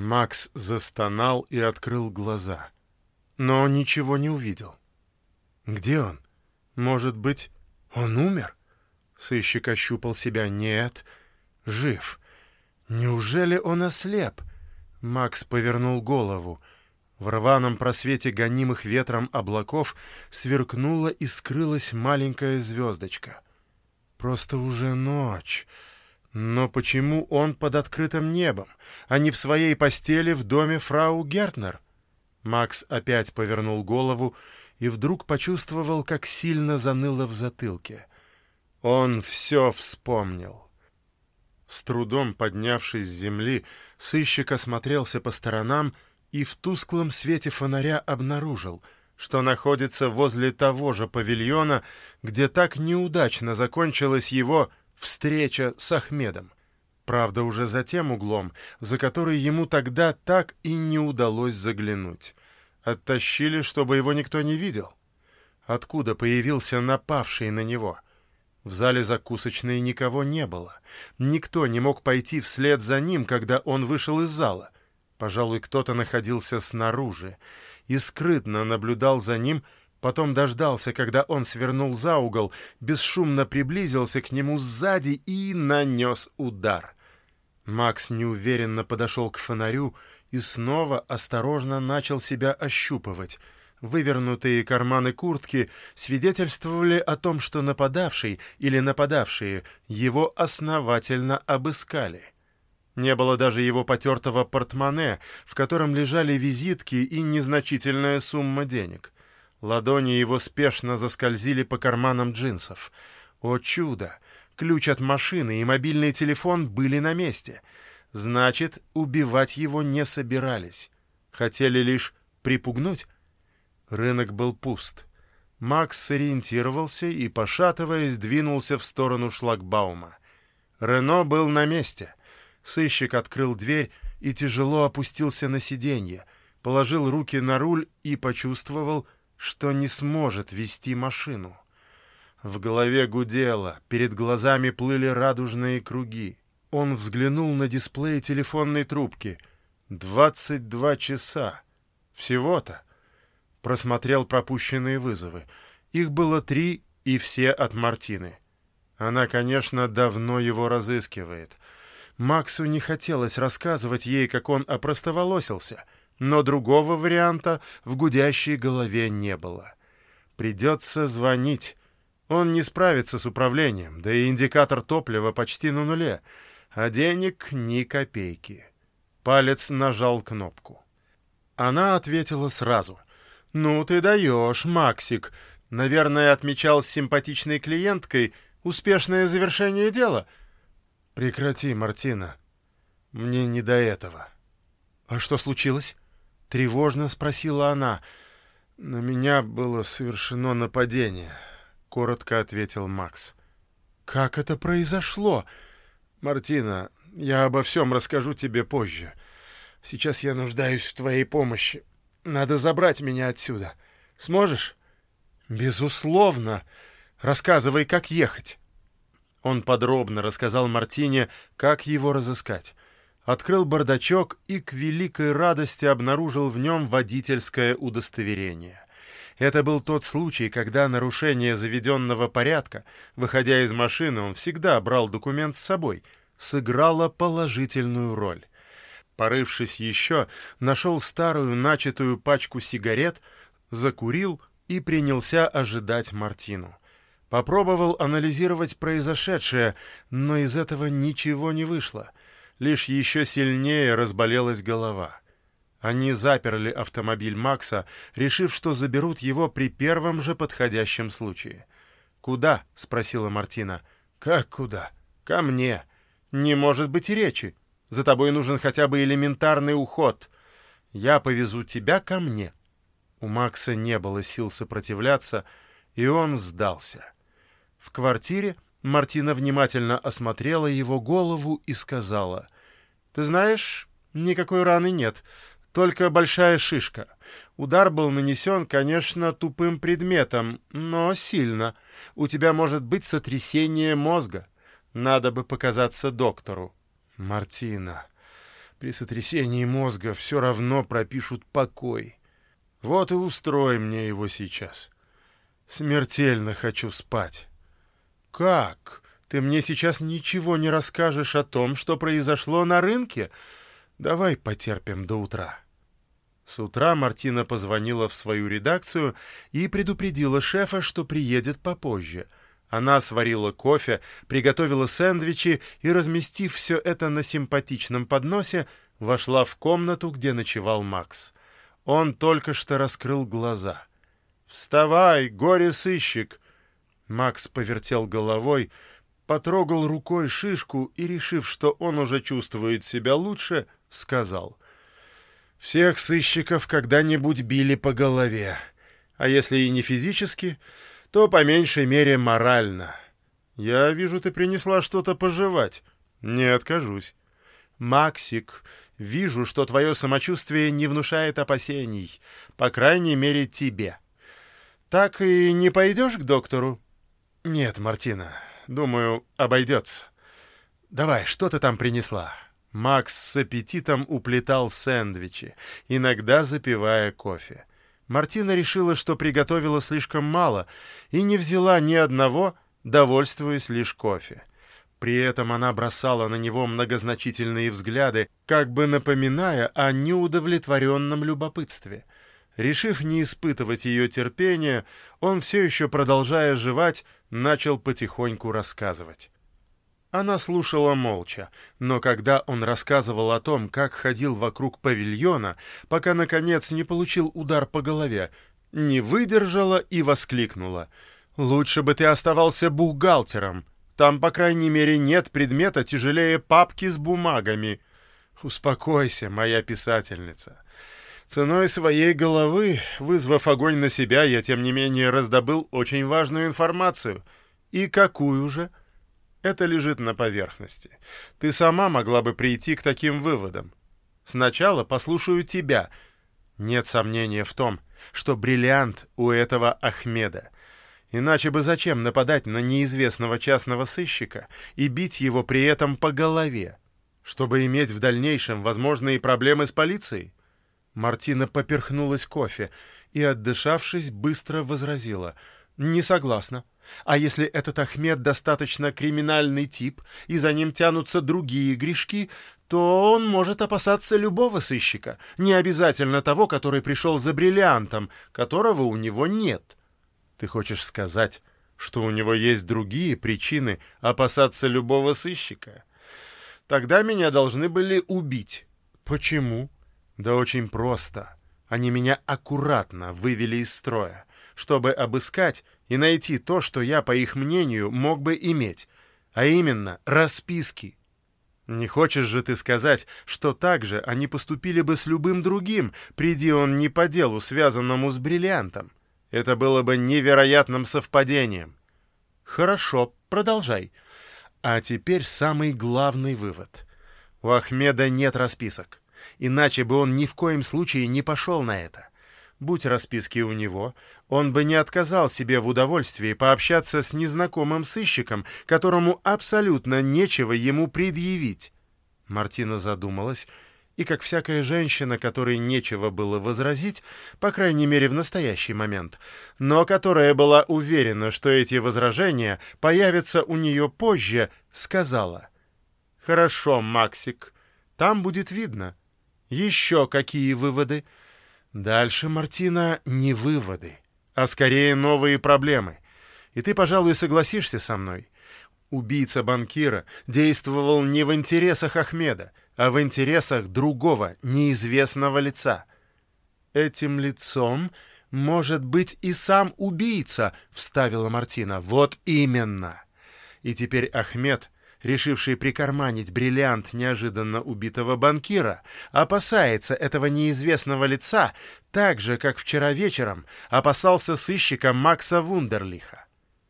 Макс застонал и открыл глаза, но ничего не увидел. Где он? Может быть, он умер? Сыщик ощупал себя. Нет, жив. Неужели он ослеп? Макс повернул голову. В рваном просвете гонимых ветром облаков сверкнула и скрылась маленькая звездочка. Просто уже ночь. Но почему он под открытым небом, а не в своей постели в доме фрау Гертнер? Макс опять повернул голову и вдруг почувствовал, как сильно заныло в затылке. Он все вспомнил. С трудом поднявшись с земли, сыщик осмотрелся по сторонам и в тусклом свете фонаря обнаружил, что находится возле того же павильона, где так неудачно закончилась его встреча с Ахмедом. Правда, уже за тем углом, за который ему тогда так и не удалось заглянуть. Оттащили, чтобы его никто не видел. Откуда появился напавший на него? В зале закусочной никого не было. Никто не мог пойти вслед за ним, когда он вышел из зала. Пожалуй, кто-то находился снаружи и скрытно наблюдал за ним, потом дождался, когда он свернул за угол, бесшумно приблизился к нему сзади и нанес удар. Макс неуверенно подошел к фонарю и снова осторожно начал себя ощупывать. Вывернутые карманы куртки свидетельствовали о том, что нападавший или нападавшие его основательно обыскали. Не было даже его потертого портмоне, в котором лежали визитки и незначительная сумма денег. Ладони его спешно заскользили по карманам джинсов. О чудо! Ключ от машины и мобильный телефон были на месте. Значит, убивать его не собирались. Хотели лишь припугнуть. Рынок был пуст. Макс сориентировался и, пошатываясь, двинулся в сторону шлагбаума. Рено был на месте — Сыщик открыл дверь и тяжело опустился на сиденье, положил руки на руль и почувствовал, что не сможет вести машину. В голове гудело, перед глазами плыли радужные круги. Он взглянул на дисплей телефонной трубки. «Двадцать два часа. Всего-то». Просмотрел пропущенные вызовы. Их было три, и все от Мартины. Она, конечно, давно его разыскивает — Максу не хотелось рассказывать ей, как он опростоволосился, но другого варианта в гудящей голове не было. Придется звонить. Он не справится с управлением, да и индикатор топлива почти на нуле, а денег ни копейки. Палец нажал кнопку. Она ответила сразу. «Ну ты даешь, Максик. Наверное, отмечал с симпатичной клиенткой успешное завершение дела». «Прекрати, Мартина. Мне не до этого». «А что случилось?» — тревожно спросила она. «На меня было совершено нападение», — коротко ответил Макс. «Как это произошло?» «Мартина, я обо всем расскажу тебе позже. Сейчас я нуждаюсь в твоей помощи. Надо забрать меня отсюда. Сможешь?» «Безусловно. Рассказывай, как ехать». Он подробно рассказал Мартине, как его разыскать. Открыл бардачок и к великой радости обнаружил в нем водительское удостоверение. Это был тот случай, когда нарушение заведенного порядка, выходя из машины, он всегда брал документ с собой, сыграло положительную роль. Порывшись еще, нашел старую начатую пачку сигарет, закурил и принялся ожидать Мартину. Попробовал анализировать произошедшее, но из этого ничего не вышло. Лишь еще сильнее разболелась голова. Они заперли автомобиль Макса, решив, что заберут его при первом же подходящем случае. «Куда?» — спросила Мартина. «Как куда?» «Ко мне. Не может быть и речи. За тобой нужен хотя бы элементарный уход. Я повезу тебя ко мне». У Макса не было сил сопротивляться, и он сдался. В квартире Мартина внимательно осмотрела его голову и сказала, «Ты знаешь, никакой раны нет, только большая шишка. Удар был нанесен, конечно, тупым предметом, но сильно. У тебя может быть сотрясение мозга. Надо бы показаться доктору». «Мартина, При сотрясении мозга все равно пропишут покой. Вот и устрой мне его сейчас. Смертельно хочу спать. Как? Ты мне сейчас ничего не расскажешь о том, что произошло на рынке? Давай потерпим до утра. С утра Мартина позвонила в свою редакцию и предупредила шефа, что приедет попозже. Она сварила кофе, приготовила сэндвичи и, разместив все это на симпатичном подносе, вошла в комнату, где ночевал Макс. Он только что раскрыл глаза. «Вставай, горе-сыщик!» Макс повертел головой, потрогал рукой шишку и, решив, что он уже чувствует себя лучше, сказал. «Всех сыщиков когда-нибудь били по голове, а если и не физически, то по меньшей мере морально. Я вижу, ты принесла что-то пожевать. Не откажусь. Максик, вижу, что твое самочувствие не внушает опасений, по крайней мере тебе. Так и не пойдешь к доктору?» «Нет, Мартина, думаю, обойдется. Давай, что ты там принесла?» Макс с аппетитом уплетал сэндвичи, иногда запивая кофе. Мартина решила, что приготовила слишком мало, и не взяла ни одного, довольствуясь лишь кофе. При этом она бросала на него многозначительные взгляды, как бы напоминая о неудовлетворенном любопытстве. Решив не испытывать ее терпения, он все еще, продолжая жевать, начал потихоньку рассказывать. Она слушала молча, но когда он рассказывал о том, как ходил вокруг павильона, пока, наконец, не получил удар по голове, не выдержала и воскликнула. «Лучше бы ты оставался бухгалтером. Там, по крайней мере, нет предмета тяжелее папки с бумагами. Успокойся, моя писательница». Ценой своей головы, вызвав огонь на себя, я, тем не менее, раздобыл очень важную информацию. И какую же? Это лежит на поверхности. Ты сама могла бы прийти к таким выводам. Сначала послушаю тебя. Нет сомнения в том, что бриллиант у этого Ахмеда. Иначе бы зачем нападать на неизвестного частного сыщика и бить его при этом по голове? Чтобы иметь в дальнейшем возможные проблемы с полицией? Мартина поперхнулась кофе и, отдышавшись, быстро возразила. «Не согласна. А если этот Ахмед достаточно криминальный тип, и за ним тянутся другие грешки, то он может опасаться любого сыщика, не обязательно того, который пришел за бриллиантом, которого у него нет. Ты хочешь сказать, что у него есть другие причины опасаться любого сыщика? Тогда меня должны были убить. Почему? Да очень просто. Они меня аккуратно вывели из строя, чтобы обыскать и найти то, что я, по их мнению, мог бы иметь, а именно расписки. Не хочешь же ты сказать, что так же они поступили бы с любым другим, приди он не по делу, связанному с бриллиантом? Это было бы невероятным совпадением. Хорошо, продолжай. А теперь самый главный вывод. У Ахмеда нет расписок. Иначе бы он ни в коем случае не пошел на это. Будь расписки у него, он бы не отказал себе в удовольствии пообщаться с незнакомым сыщиком, которому абсолютно нечего ему предъявить. Мартина задумалась, и, как всякая женщина, которой нечего было возразить, по крайней мере в настоящий момент, но которая была уверена, что эти возражения появятся у нее позже, сказала. «Хорошо, Максик, там будет видно». Еще какие выводы? Дальше, Мартина, не выводы, а скорее новые проблемы. И ты, пожалуй, согласишься со мной. Убийца банкира действовал не в интересах Ахмеда, а в интересах другого, неизвестного лица. Этим лицом может быть и сам убийца, вставила Мартина. Вот именно. И теперь Ахмед решивший прикарманить бриллиант неожиданно убитого банкира, опасается этого неизвестного лица так же, как вчера вечером опасался сыщика Макса Вундерлиха.